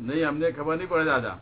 નહીં અમને ખબર નહીં પડે દાદા.